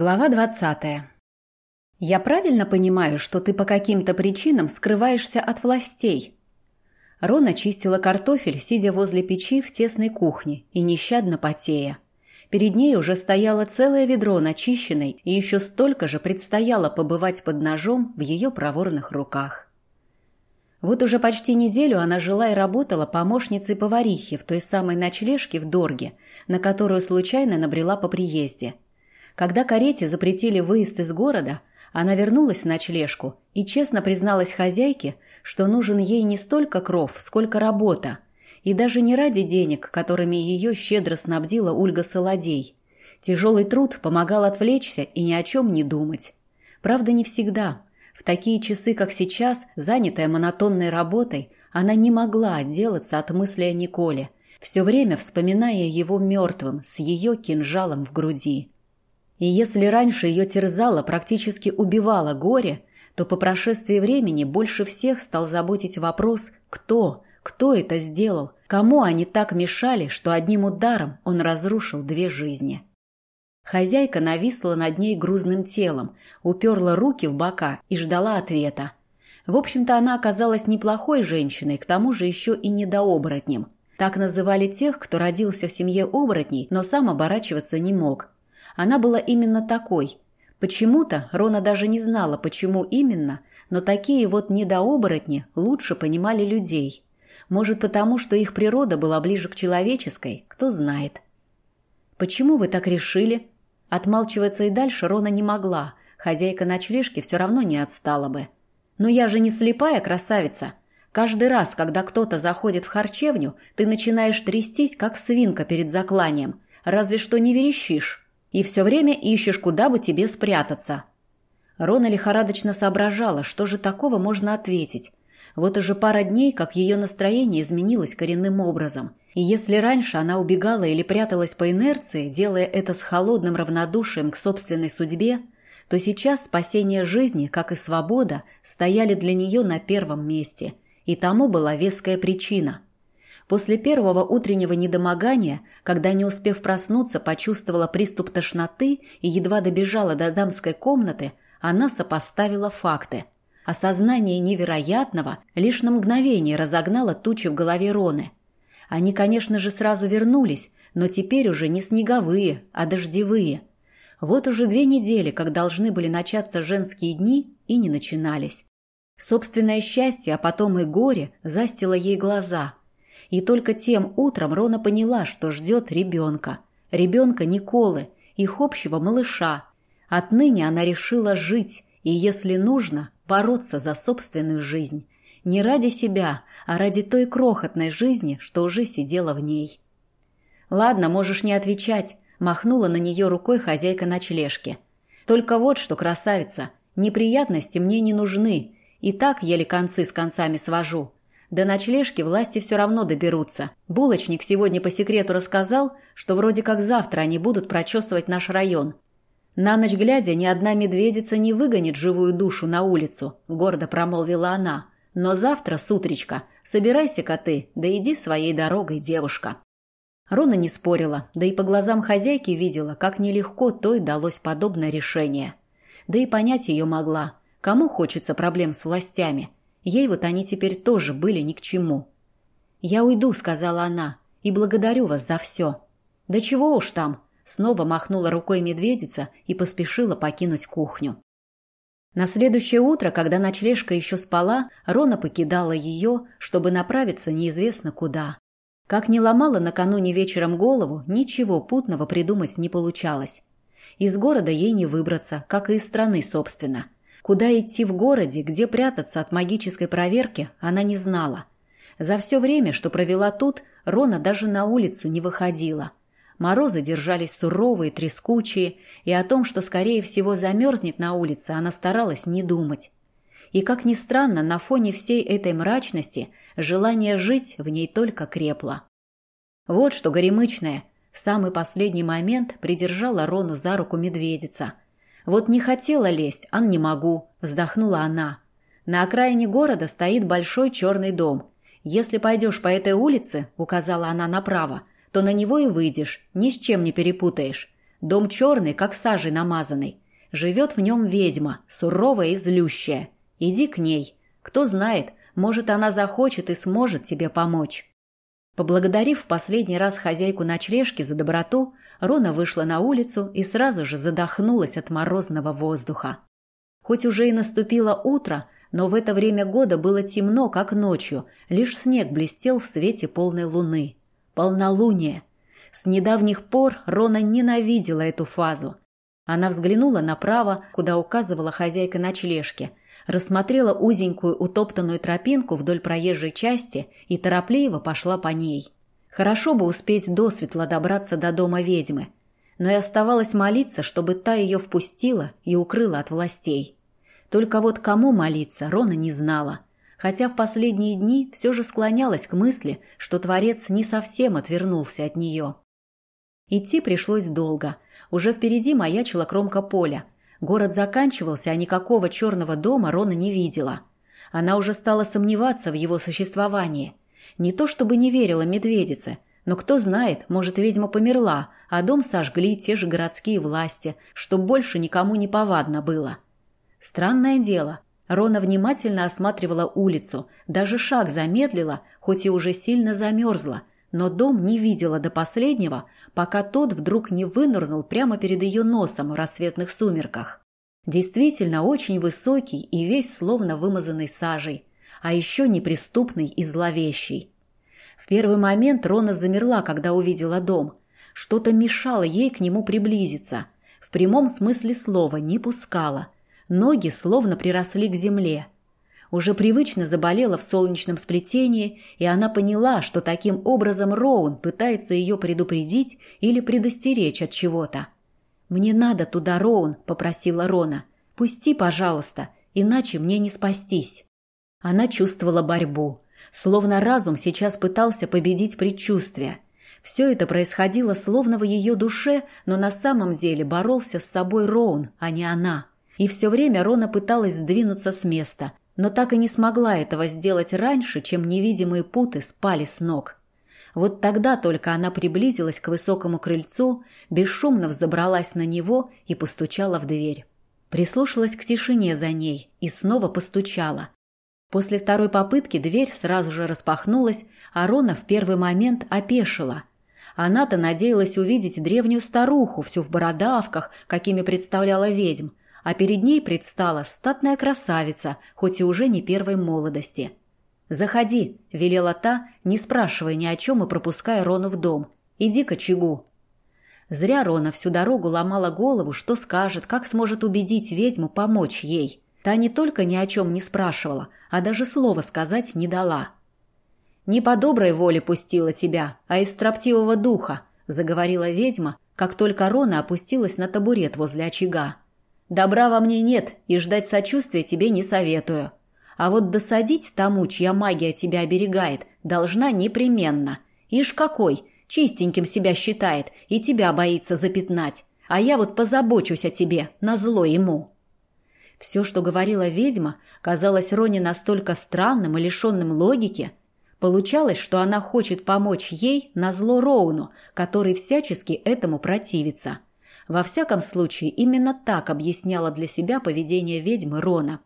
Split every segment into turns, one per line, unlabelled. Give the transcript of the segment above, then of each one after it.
Глава двадцатая. «Я правильно понимаю, что ты по каким-то причинам скрываешься от властей?» Рона чистила картофель, сидя возле печи в тесной кухне и нещадно потея. Перед ней уже стояло целое ведро начищенной, и еще столько же предстояло побывать под ножом в ее проворных руках. Вот уже почти неделю она жила и работала помощницей поварихи в той самой ночлежке в Дорге, на которую случайно набрела по приезде – когда карете запретили выезд из города, она вернулась в ночлежку и честно призналась хозяйке, что нужен ей не столько кров, сколько работа, и даже не ради денег, которыми ее щедро снабдила Ольга Солодей. Тяжелый труд помогал отвлечься и ни о чем не думать. Правда, не всегда. В такие часы, как сейчас, занятая монотонной работой, она не могла отделаться от мысли о Николе, все время вспоминая его мертвым, с ее кинжалом в груди. И если раньше ее терзало, практически убивало горе, то по прошествии времени больше всех стал заботить вопрос «кто?», кто это сделал, кому они так мешали, что одним ударом он разрушил две жизни. Хозяйка нависла над ней грузным телом, уперла руки в бока и ждала ответа. В общем-то, она оказалась неплохой женщиной, к тому же еще и недооборотнем. Так называли тех, кто родился в семье оборотней, но сам оборачиваться не мог – она была именно такой. Почему-то Рона даже не знала, почему именно, но такие вот недооборотни лучше понимали людей. Может, потому что их природа была ближе к человеческой, кто знает. «Почему вы так решили?» Отмалчиваться и дальше Рона не могла. Хозяйка ночлежки все равно не отстала бы. «Но я же не слепая красавица. Каждый раз, когда кто-то заходит в харчевню, ты начинаешь трястись, как свинка перед закланием. Разве что не верещишь». И все время ищешь, куда бы тебе спрятаться. Рона лихорадочно соображала, что же такого можно ответить. Вот уже пара дней, как ее настроение изменилось коренным образом. И если раньше она убегала или пряталась по инерции, делая это с холодным равнодушием к собственной судьбе, то сейчас спасение жизни, как и свобода, стояли для нее на первом месте. И тому была веская причина – После первого утреннего недомогания, когда, не успев проснуться, почувствовала приступ тошноты и едва добежала до дамской комнаты, она сопоставила факты. Осознание невероятного лишь на мгновение разогнало тучи в голове Роны. Они, конечно же, сразу вернулись, но теперь уже не снеговые, а дождевые. Вот уже две недели, как должны были начаться женские дни, и не начинались. Собственное счастье, а потом и горе застило ей глаза – и только тем утром Рона поняла, что ждет ребенка. Ребенка Николы, их общего малыша. Отныне она решила жить и, если нужно, бороться за собственную жизнь. Не ради себя, а ради той крохотной жизни, что уже сидела в ней. «Ладно, можешь не отвечать», – махнула на нее рукой хозяйка ночлежки. «Только вот что, красавица, неприятности мне не нужны, и так еле концы с концами свожу. До ночлежки власти все равно доберутся. Булочник сегодня по секрету рассказал, что вроде как завтра они будут прочесывать наш район. На ночь глядя, ни одна медведица не выгонит живую душу на улицу, гордо промолвила она. Но завтра, с утречка, собирайся-ка ты, да иди своей дорогой, девушка. Рона не спорила, да и по глазам хозяйки видела, как нелегко той далось подобное решение. Да и понять ее могла. Кому хочется проблем с властями – Ей вот они теперь тоже были ни к чему. «Я уйду», — сказала она, — «и благодарю вас за все». «Да чего уж там», — снова махнула рукой медведица и поспешила покинуть кухню. На следующее утро, когда ночлежка еще спала, Рона покидала ее, чтобы направиться неизвестно куда. Как ни ломала накануне вечером голову, ничего путного придумать не получалось. Из города ей не выбраться, как и из страны, собственно. Куда идти в городе, где прятаться от магической проверки, она не знала. За все время, что провела тут, Рона даже на улицу не выходила. Морозы держались суровые, трескучие, и о том, что, скорее всего, замерзнет на улице, она старалась не думать. И, как ни странно, на фоне всей этой мрачности желание жить в ней только крепло. Вот что, горемычная, в самый последний момент придержала Рону за руку медведица – вот не хотела лезть, а не могу, вздохнула она. На окраине города стоит большой черный дом. Если пойдешь по этой улице, указала она направо, то на него и выйдешь, ни с чем не перепутаешь. Дом черный, как сажей намазанный. Живет в нем ведьма, суровая и злющая. Иди к ней. Кто знает, может, она захочет и сможет тебе помочь». Поблагодарив в последний раз хозяйку ночлежки за доброту, Рона вышла на улицу и сразу же задохнулась от морозного воздуха. Хоть уже и наступило утро, но в это время года было темно, как ночью, лишь снег блестел в свете полной луны. Полнолуние. С недавних пор Рона ненавидела эту фазу. Она взглянула направо, куда указывала хозяйка ночлежки, рассмотрела узенькую утоптанную тропинку вдоль проезжей части и торопливо пошла по ней. Хорошо бы успеть досветло добраться до дома ведьмы, но и оставалось молиться, чтобы та ее впустила и укрыла от властей. Только вот кому молиться, Рона не знала, хотя в последние дни все же склонялась к мысли, что Творец не совсем отвернулся от нее. Идти пришлось долго. Уже впереди маячила кромка поля – Город заканчивался, а никакого черного дома Рона не видела. Она уже стала сомневаться в его существовании. Не то чтобы не верила медведице, но кто знает, может, ведьма померла, а дом сожгли те же городские власти, что больше никому не повадно было. Странное дело. Рона внимательно осматривала улицу, даже шаг замедлила, хоть и уже сильно замерзла, но дом не видела до последнего, пока тот вдруг не вынырнул прямо перед ее носом в рассветных сумерках. Действительно очень высокий и весь словно вымазанный сажей, а еще неприступный и зловещий. В первый момент Рона замерла, когда увидела дом. Что-то мешало ей к нему приблизиться. В прямом смысле слова не пускала. Ноги словно приросли к земле – уже привычно заболела в солнечном сплетении, и она поняла, что таким образом Роун пытается ее предупредить или предостеречь от чего-то. «Мне надо туда, Роун», — попросила Рона. «Пусти, пожалуйста, иначе мне не спастись». Она чувствовала борьбу, словно разум сейчас пытался победить предчувствие. Все это происходило словно в ее душе, но на самом деле боролся с собой Роун, а не она. И все время Рона пыталась сдвинуться с места — но так и не смогла этого сделать раньше, чем невидимые путы спали с ног. Вот тогда только она приблизилась к высокому крыльцу, бесшумно взобралась на него и постучала в дверь. Прислушалась к тишине за ней и снова постучала. После второй попытки дверь сразу же распахнулась, а Рона в первый момент опешила. Она-то надеялась увидеть древнюю старуху, всю в бородавках, какими представляла ведьм, а перед ней предстала статная красавица, хоть и уже не первой молодости. «Заходи», — велела та, не спрашивая ни о чем и пропуская Рону в дом. «Иди к очагу». Зря Рона всю дорогу ломала голову, что скажет, как сможет убедить ведьму помочь ей. Та не только ни о чем не спрашивала, а даже слова сказать не дала. «Не по доброй воле пустила тебя, а из строптивого духа», — заговорила ведьма, как только Рона опустилась на табурет возле очага. Добра во мне нет, и ждать сочувствия тебе не советую. А вот досадить тому, чья магия тебя оберегает, должна непременно. Ишь какой, чистеньким себя считает и тебя боится запятнать. А я вот позабочусь о тебе, назло ему». Все, что говорила ведьма, казалось Роне настолько странным и лишенным логики. Получалось, что она хочет помочь ей назло Роуну, который всячески этому противится. Во всяком случае, именно так объясняла для себя поведение ведьмы Рона.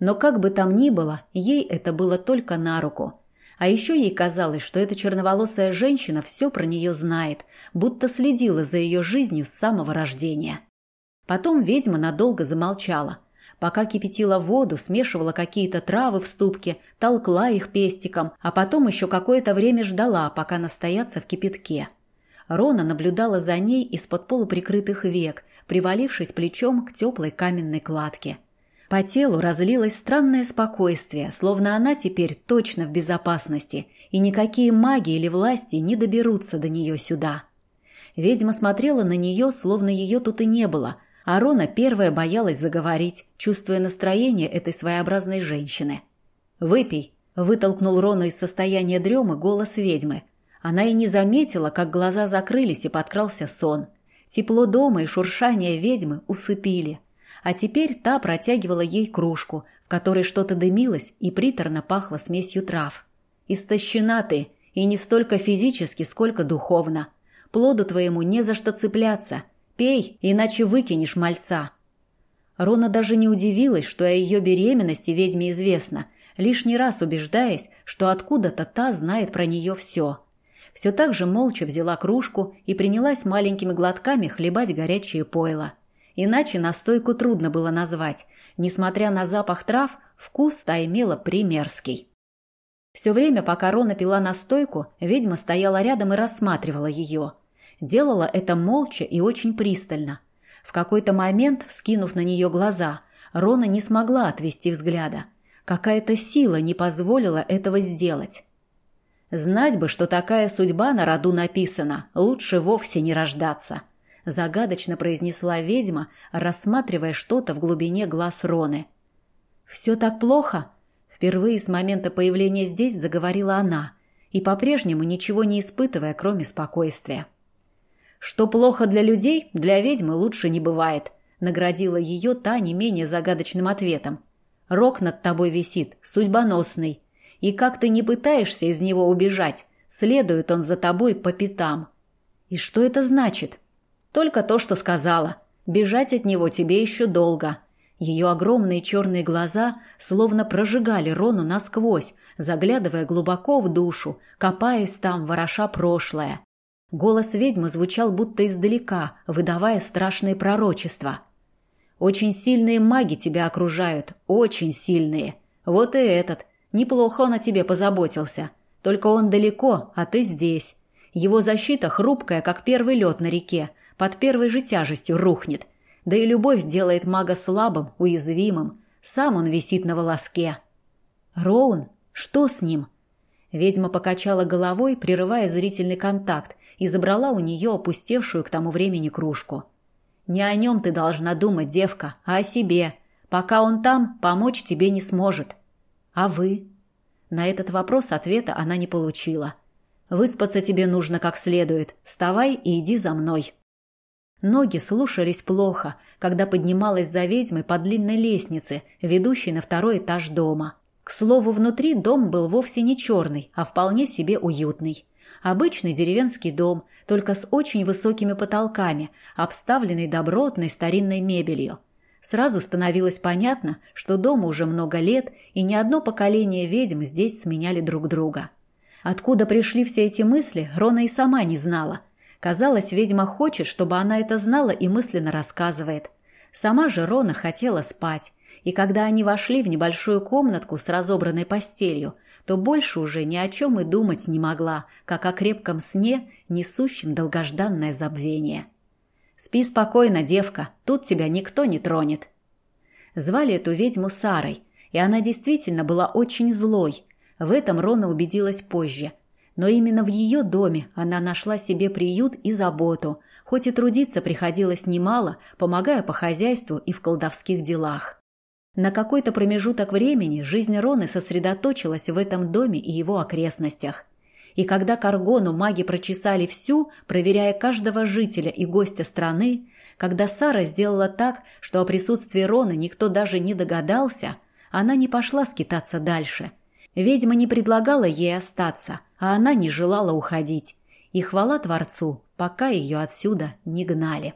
Но как бы там ни было, ей это было только на руку. А еще ей казалось, что эта черноволосая женщина все про нее знает, будто следила за ее жизнью с самого рождения. Потом ведьма надолго замолчала. Пока кипятила воду, смешивала какие-то травы в ступке, толкла их пестиком, а потом еще какое-то время ждала, пока настоятся в кипятке. Рона наблюдала за ней из-под полуприкрытых век, привалившись плечом к теплой каменной кладке. По телу разлилось странное спокойствие, словно она теперь точно в безопасности, и никакие маги или власти не доберутся до нее сюда. Ведьма смотрела на нее, словно ее тут и не было, а Рона первая боялась заговорить, чувствуя настроение этой своеобразной женщины. «Выпей», – вытолкнул Рону из состояния дремы голос ведьмы – она и не заметила, как глаза закрылись и подкрался сон. Тепло дома и шуршание ведьмы усыпили. А теперь та протягивала ей кружку, в которой что-то дымилось и приторно пахло смесью трав. «Истощена ты, и не столько физически, сколько духовно. Плоду твоему не за что цепляться. Пей, иначе выкинешь мальца». Рона даже не удивилась, что о ее беременности ведьме известно, лишний раз убеждаясь, что откуда-то та знает про нее все. Все так же молча взяла кружку и принялась маленькими глотками хлебать горячее пойло. Иначе настойку трудно было назвать. Несмотря на запах трав, вкус та имела примерский. Все время, пока Рона пила настойку, ведьма стояла рядом и рассматривала ее. Делала это молча и очень пристально. В какой-то момент, вскинув на нее глаза, Рона не смогла отвести взгляда. Какая-то сила не позволила этого сделать. Знать бы, что такая судьба на роду написана, лучше вовсе не рождаться. Загадочно произнесла ведьма, рассматривая что-то в глубине глаз Роны. «Все так плохо?» Впервые с момента появления здесь заговорила она, и по-прежнему ничего не испытывая, кроме спокойствия. «Что плохо для людей, для ведьмы лучше не бывает», наградила ее та не менее загадочным ответом. «Рок над тобой висит, судьбоносный, и как ты не пытаешься из него убежать, следует он за тобой по пятам». «И что это значит?» «Только то, что сказала. Бежать от него тебе еще долго. Ее огромные черные глаза словно прожигали Рону насквозь, заглядывая глубоко в душу, копаясь там, вороша прошлое. Голос ведьмы звучал будто издалека, выдавая страшные пророчества. «Очень сильные маги тебя окружают, очень сильные. Вот и этот. Неплохо он о тебе позаботился. Только он далеко, а ты здесь. Его защита хрупкая, как первый лед на реке, под первой же тяжестью рухнет. Да и любовь делает мага слабым, уязвимым. Сам он висит на волоске. Роун? Что с ним? Ведьма покачала головой, прерывая зрительный контакт, и забрала у нее опустевшую к тому времени кружку. «Не о нем ты должна думать, девка, а о себе. Пока он там, помочь тебе не сможет». «А вы?» На этот вопрос ответа она не получила. «Выспаться тебе нужно как следует. Вставай и иди за мной». Ноги слушались плохо, когда поднималась за ведьмой по длинной лестнице, ведущей на второй этаж дома. К слову, внутри дом был вовсе не черный, а вполне себе уютный. Обычный деревенский дом, только с очень высокими потолками, обставленный добротной старинной мебелью. Сразу становилось понятно, что дому уже много лет, и ни одно поколение ведьм здесь сменяли друг друга. Откуда пришли все эти мысли, Рона и сама не знала, Казалось, ведьма хочет, чтобы она это знала и мысленно рассказывает. Сама же Рона хотела спать, и когда они вошли в небольшую комнатку с разобранной постелью, то больше уже ни о чем и думать не могла, как о крепком сне, несущем долгожданное забвение. «Спи спокойно, девка, тут тебя никто не тронет». Звали эту ведьму Сарой, и она действительно была очень злой. В этом Рона убедилась позже – но именно в ее доме она нашла себе приют и заботу, хоть и трудиться приходилось немало, помогая по хозяйству и в колдовских делах. На какой-то промежуток времени жизнь Роны сосредоточилась в этом доме и его окрестностях. И когда Каргону маги прочесали всю, проверяя каждого жителя и гостя страны, когда Сара сделала так, что о присутствии Роны никто даже не догадался, она не пошла скитаться дальше – Ведьма не предлагала ей остаться, а она не желала уходить. И хвала Творцу, пока ее отсюда не гнали.